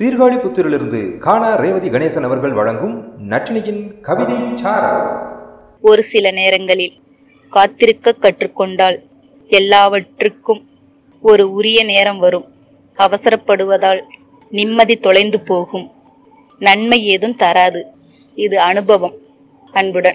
சீர்காழிபுத்தூரிலிருந்து காணா ரேவதி கணேசன் அவர்கள் வழங்கும் நட்டினியின் கவிதை ஒரு சில நேரங்களில் காத்திருக்க கற்றுக்கொண்டால் எல்லாவற்றுக்கும் ஒரு உரிய நேரம் வரும். அவசரப்படுவதால் நிம்மதி தொலைந்து போகும். நன்மை ஏதும் தராது. இது அனுபவம். அன்புடன்.